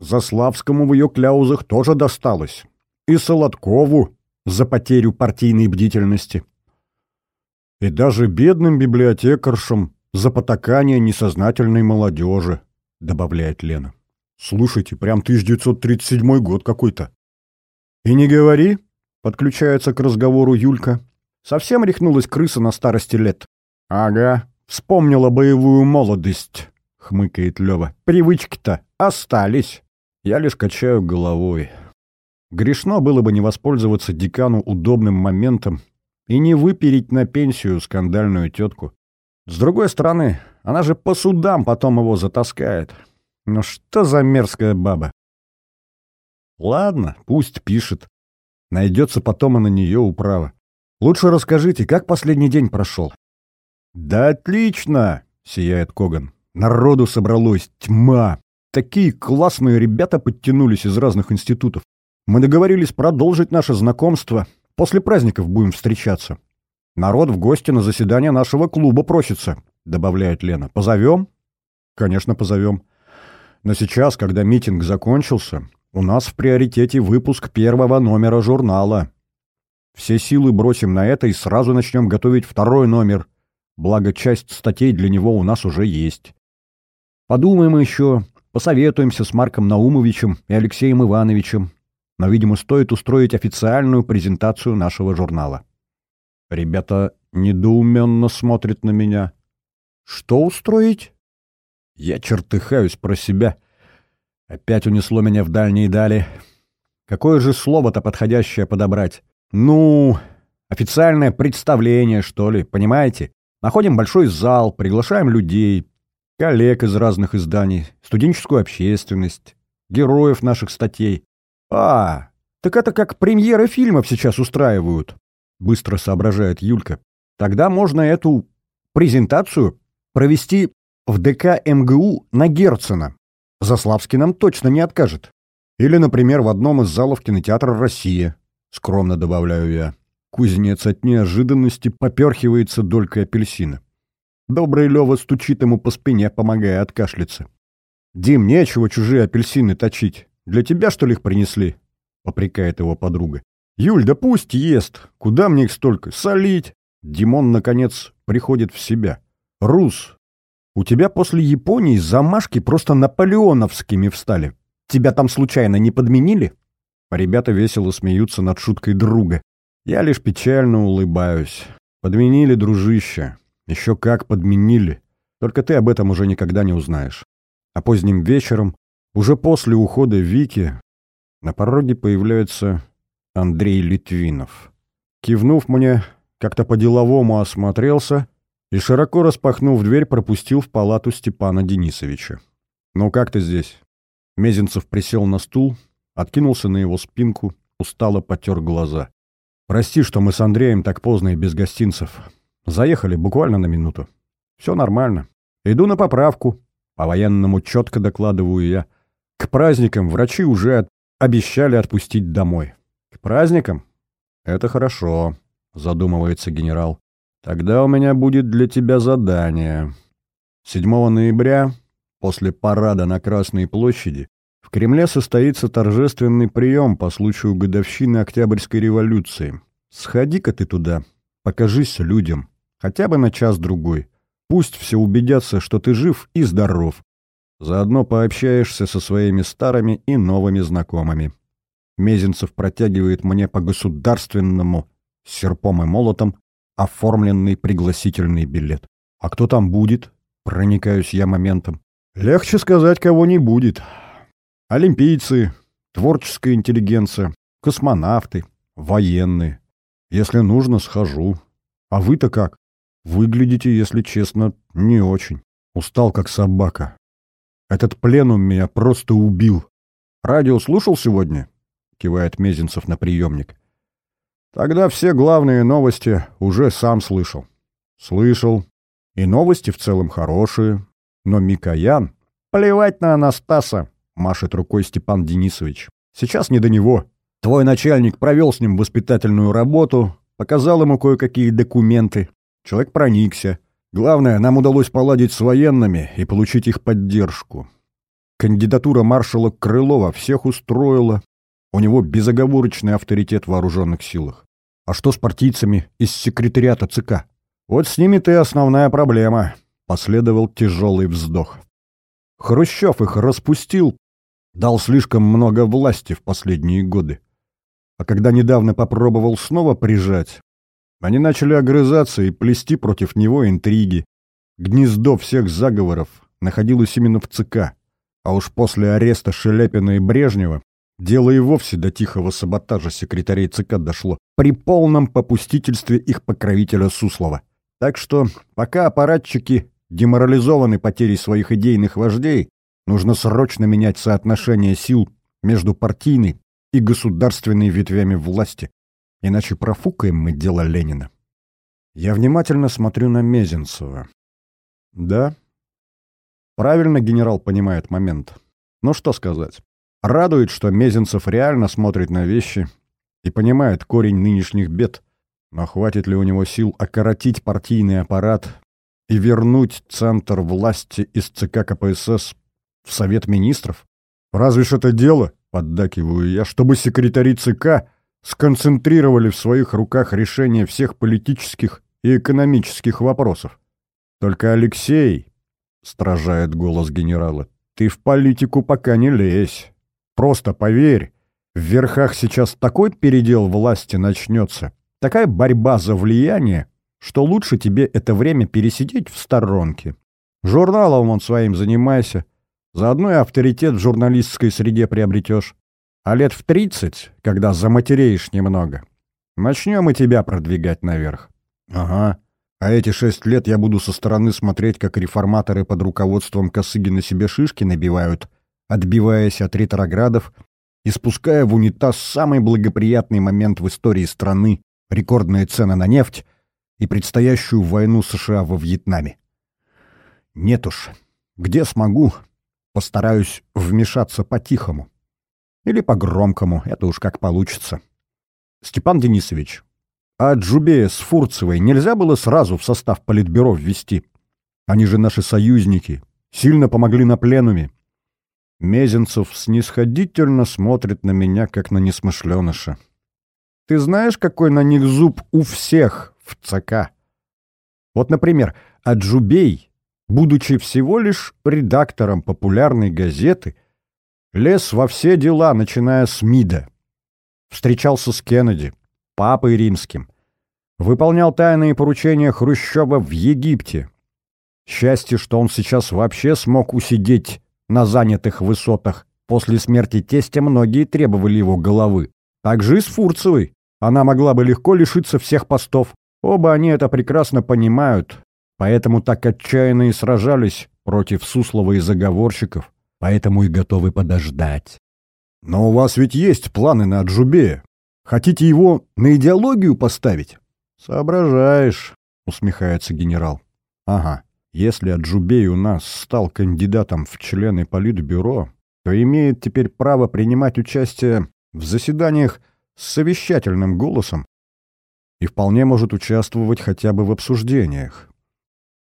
Заславскому в ее кляузах тоже досталось. И Солодкову за потерю партийной бдительности. И даже бедным библиотекаршам за потакание несознательной молодежи, добавляет Лена. Слушайте, прям 1937 год какой-то. И не говори, подключается к разговору Юлька. Совсем рехнулась крыса на старости лет. Ага, вспомнила боевую молодость хмыкает Лёва. «Привычки-то остались!» Я лишь качаю головой. Грешно было бы не воспользоваться декану удобным моментом и не выпереть на пенсию скандальную тетку. С другой стороны, она же по судам потом его затаскает. Ну что за мерзкая баба? Ладно, пусть пишет. Найдется потом и на нее управа. Лучше расскажите, как последний день прошел? Да отлично, сияет Коган. Народу собралось тьма. Такие классные ребята подтянулись из разных институтов. Мы договорились продолжить наше знакомство. После праздников будем встречаться. Народ в гости на заседание нашего клуба просится, добавляет Лена. Позовем? Конечно, позовем. Но сейчас, когда митинг закончился, у нас в приоритете выпуск первого номера журнала. Все силы бросим на это и сразу начнем готовить второй номер. Благо, часть статей для него у нас уже есть. Подумаем еще, посоветуемся с Марком Наумовичем и Алексеем Ивановичем. Но, видимо, стоит устроить официальную презентацию нашего журнала. Ребята недоуменно смотрят на меня. Что устроить? Я чертыхаюсь про себя. Опять унесло меня в дальние дали. Какое же слово-то подходящее подобрать? Ну, официальное представление, что ли, понимаете? Находим большой зал, приглашаем людей, коллег из разных изданий, студенческую общественность, героев наших статей. А, так это как премьеры фильмов сейчас устраивают, быстро соображает Юлька. Тогда можно эту презентацию провести в ДК МГУ на Герцена. Заславский нам точно не откажет. Или, например, в одном из залов кинотеатра «Россия», скромно добавляю я. Кузнец от неожиданности поперхивается долькой апельсина. Добрый Лёва стучит ему по спине, помогая откашляться. «Дим, нечего чужие апельсины точить. Для тебя, что ли, их принесли?» — попрекает его подруга. «Юль, да пусть ест. Куда мне их столько? Солить!» Димон, наконец, приходит в себя. «Рус, у тебя после Японии замашки просто наполеоновскими встали. Тебя там случайно не подменили?» Ребята весело смеются над шуткой друга. Я лишь печально улыбаюсь. «Подменили, дружище. Еще как подменили. Только ты об этом уже никогда не узнаешь. А поздним вечером, уже после ухода Вики, на пороге появляется Андрей Литвинов. Кивнув мне, как-то по-деловому осмотрелся и, широко распахнув дверь, пропустил в палату Степана Денисовича. «Ну как ты здесь?» Мезенцев присел на стул, откинулся на его спинку, устало потер глаза. «Прости, что мы с Андреем так поздно и без гостинцев. Заехали буквально на минуту. Все нормально. Иду на поправку. По-военному четко докладываю я. К праздникам врачи уже от... обещали отпустить домой. К праздникам? Это хорошо, задумывается генерал. Тогда у меня будет для тебя задание. 7 ноября, после парада на Красной площади, в Кремле состоится торжественный прием по случаю годовщины Октябрьской революции. Сходи-ка ты туда, покажись людям. Хотя бы на час-другой. Пусть все убедятся, что ты жив и здоров. Заодно пообщаешься со своими старыми и новыми знакомыми. Мезенцев протягивает мне по государственному серпом и молотом оформленный пригласительный билет. А кто там будет? Проникаюсь я моментом. Легче сказать, кого не будет. Олимпийцы, творческая интеллигенция, космонавты, военные. Если нужно, схожу. А вы-то как? Выглядите, если честно, не очень. Устал, как собака. Этот пленум меня просто убил. Радио слушал сегодня? Кивает Мезенцев на приемник. Тогда все главные новости уже сам слышал. Слышал. И новости в целом хорошие. Но Микоян... Плевать на Анастаса, машет рукой Степан Денисович. Сейчас не до него. Твой начальник провел с ним воспитательную работу, показал ему кое-какие документы. Человек проникся. Главное, нам удалось поладить с военными и получить их поддержку. Кандидатура маршала Крылова всех устроила. У него безоговорочный авторитет в вооруженных силах. А что с партийцами из секретариата ЦК? Вот с ними-то и основная проблема. Последовал тяжелый вздох. Хрущев их распустил, дал слишком много власти в последние годы. А когда недавно попробовал снова прижать, они начали огрызаться и плести против него интриги. Гнездо всех заговоров находилось именно в ЦК. А уж после ареста Шелепина и Брежнева дело и вовсе до тихого саботажа секретарей ЦК дошло при полном попустительстве их покровителя Суслова. Так что пока аппаратчики деморализованы потерей своих идейных вождей, нужно срочно менять соотношение сил между партийной и государственной ветвями власти. Иначе профукаем мы дело Ленина. Я внимательно смотрю на Мезенцева. Да, правильно генерал понимает момент. Но что сказать. Радует, что Мезенцев реально смотрит на вещи и понимает корень нынешних бед. Но хватит ли у него сил окоротить партийный аппарат и вернуть центр власти из ЦК КПСС в Совет Министров? Разве ж это дело, поддакиваю я, чтобы секретари ЦК сконцентрировали в своих руках решение всех политических и экономических вопросов. Только Алексей, — стражает голос генерала, — ты в политику пока не лезь. Просто поверь, в верхах сейчас такой передел власти начнется, такая борьба за влияние, что лучше тебе это время пересидеть в сторонке. Журналом он своим занимайся, заодно и авторитет в журналистской среде приобретешь. А лет в тридцать, когда заматереешь немного, начнем и тебя продвигать наверх. Ага. А эти шесть лет я буду со стороны смотреть, как реформаторы под руководством Косыгина себе шишки набивают, отбиваясь от ретроградов и спуская в унитаз самый благоприятный момент в истории страны — рекордные цены на нефть и предстоящую войну США во Вьетнаме. Нет уж, где смогу, постараюсь вмешаться по-тихому. Или по-громкому, это уж как получится. Степан Денисович, а Джубея с Фурцевой нельзя было сразу в состав политбюро ввести? Они же наши союзники, сильно помогли на пленуме. Мезенцев снисходительно смотрит на меня, как на несмышленыша. Ты знаешь, какой на них зуб у всех в ЦК? Вот, например, Аджубей, будучи всего лишь редактором популярной газеты, Лез во все дела, начиная с МИДа. Встречался с Кеннеди, папой римским. Выполнял тайные поручения Хрущева в Египте. Счастье, что он сейчас вообще смог усидеть на занятых высотах. После смерти тестя многие требовали его головы. Так же и с Фурцевой. Она могла бы легко лишиться всех постов. Оба они это прекрасно понимают, поэтому так отчаянно и сражались против Суслова и заговорщиков поэтому и готовы подождать. Но у вас ведь есть планы на Аджубея. Хотите его на идеологию поставить? Соображаешь, усмехается генерал. Ага, если Аджубей у нас стал кандидатом в члены Политбюро, то имеет теперь право принимать участие в заседаниях с совещательным голосом и вполне может участвовать хотя бы в обсуждениях.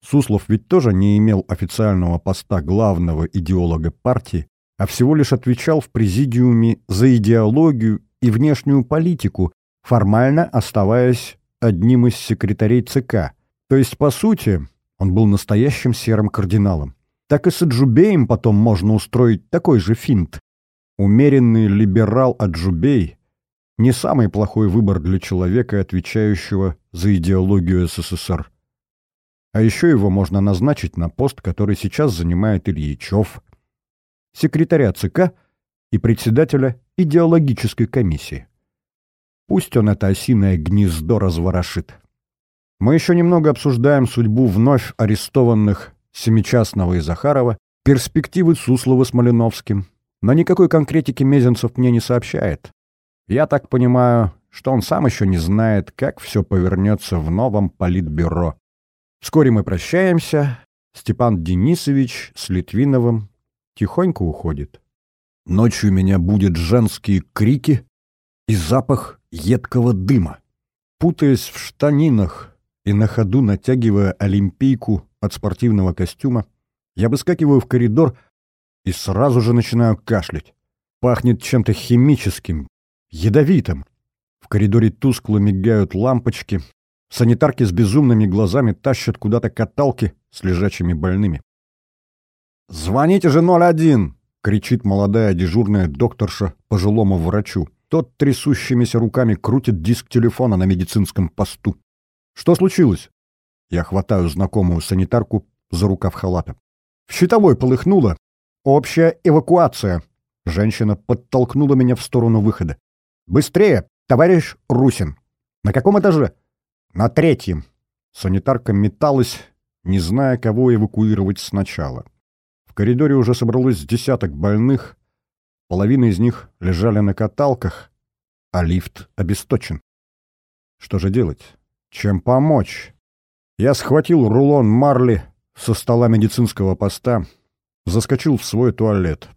Суслов ведь тоже не имел официального поста главного идеолога партии, а всего лишь отвечал в президиуме за идеологию и внешнюю политику, формально оставаясь одним из секретарей ЦК. То есть, по сути, Он был настоящим серым кардиналом. Так и с Аджубеем потом можно устроить такой же финт. Умеренный либерал Аджубей — не самый плохой выбор для человека, отвечающего за идеологию СССР. А еще его можно назначить на пост, который сейчас занимает Ильичев, секретаря ЦК и председателя идеологической комиссии. Пусть он это осиное гнездо разворошит. Мы еще немного обсуждаем судьбу вновь арестованных Семичастного и Захарова, перспективы Суслова с Малиновским. Но никакой конкретики Мезенцев мне не сообщает. Я так понимаю, что он сам еще не знает, как все повернется в новом политбюро. Вскоре мы прощаемся. Степан Денисович с Литвиновым тихонько уходит. Ночью меня будут женские крики и запах едкого дыма. Путаясь в штанинах и на ходу натягивая олимпийку от спортивного костюма, я выскакиваю в коридор и сразу же начинаю кашлять. Пахнет чем-то химическим, ядовитым. В коридоре тускло мигают лампочки, санитарки с безумными глазами тащат куда-то каталки с лежачими больными. «Звоните же 01!» — кричит молодая дежурная докторша пожилому врачу. Тот трясущимися руками крутит диск телефона на медицинском посту. «Что случилось?» Я хватаю знакомую санитарку за рукав халата. «В щитовой полыхнуло. Общая эвакуация». Женщина подтолкнула меня в сторону выхода. «Быстрее, товарищ Русин!» «На каком этаже?» «На третьем». Санитарка металась, не зная, кого эвакуировать сначала. В коридоре уже собралось десяток больных, Половина из них лежали на каталках, а лифт обесточен. Что же делать? Чем помочь? Я схватил рулон марли со стола медицинского поста, заскочил в свой туалет,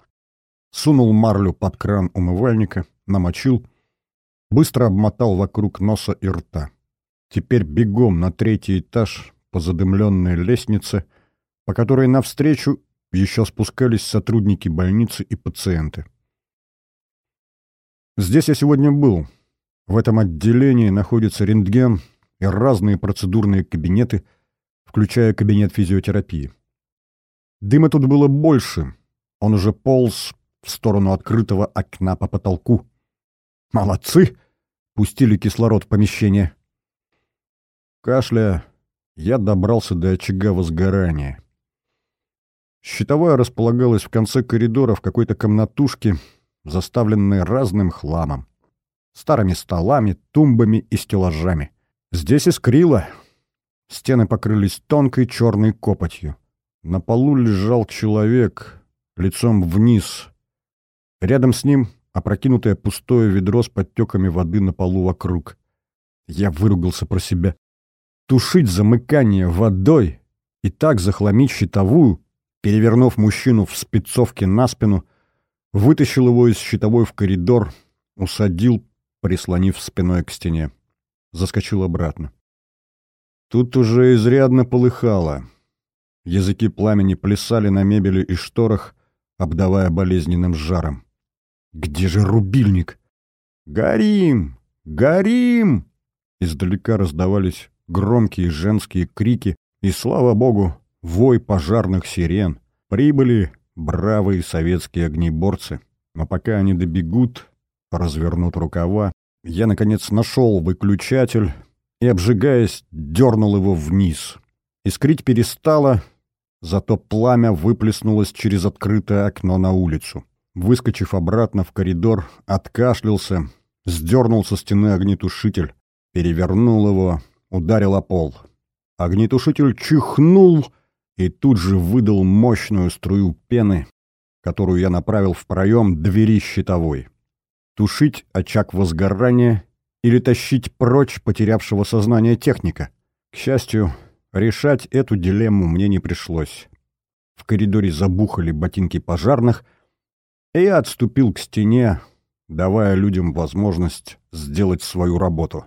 сунул марлю под кран умывальника, намочил, быстро обмотал вокруг носа и рта. Теперь бегом на третий этаж по задымленной лестнице, по которой навстречу еще спускались сотрудники больницы и пациенты. Здесь я сегодня был. В этом отделении находится рентген и разные процедурные кабинеты, включая кабинет физиотерапии. Дыма тут было больше. Он уже полз в сторону открытого окна по потолку. Молодцы! Пустили кислород в помещение. Кашляя, я добрался до очага возгорания. Щитовая располагалась в конце коридора в какой-то комнатушке, заставленные разным хламом. Старыми столами, тумбами и стеллажами. Здесь искрило. Стены покрылись тонкой черной копотью. На полу лежал человек, лицом вниз. Рядом с ним опрокинутое пустое ведро с подтеками воды на полу вокруг. Я выругался про себя. Тушить замыкание водой и так захламить щитовую, перевернув мужчину в спецовке на спину — Вытащил его из щитовой в коридор, усадил, прислонив спиной к стене. Заскочил обратно. Тут уже изрядно полыхало. Языки пламени плясали на мебели и шторах, обдавая болезненным жаром. «Где же рубильник?» «Горим! Горим!» Издалека раздавались громкие женские крики, и, слава богу, вой пожарных сирен. Прибыли бравые советские огнеборцы. Но пока они добегут, развернут рукава, я, наконец, нашел выключатель и, обжигаясь, дернул его вниз. Искрить перестало, зато пламя выплеснулось через открытое окно на улицу. Выскочив обратно в коридор, откашлялся, сдернул со стены огнетушитель, перевернул его, ударил о пол. Огнетушитель чихнул и тут же выдал мощную струю пены, которую я направил в проем двери щитовой. Тушить очаг возгорания или тащить прочь потерявшего сознание техника. К счастью, решать эту дилемму мне не пришлось. В коридоре забухали ботинки пожарных, и я отступил к стене, давая людям возможность сделать свою работу.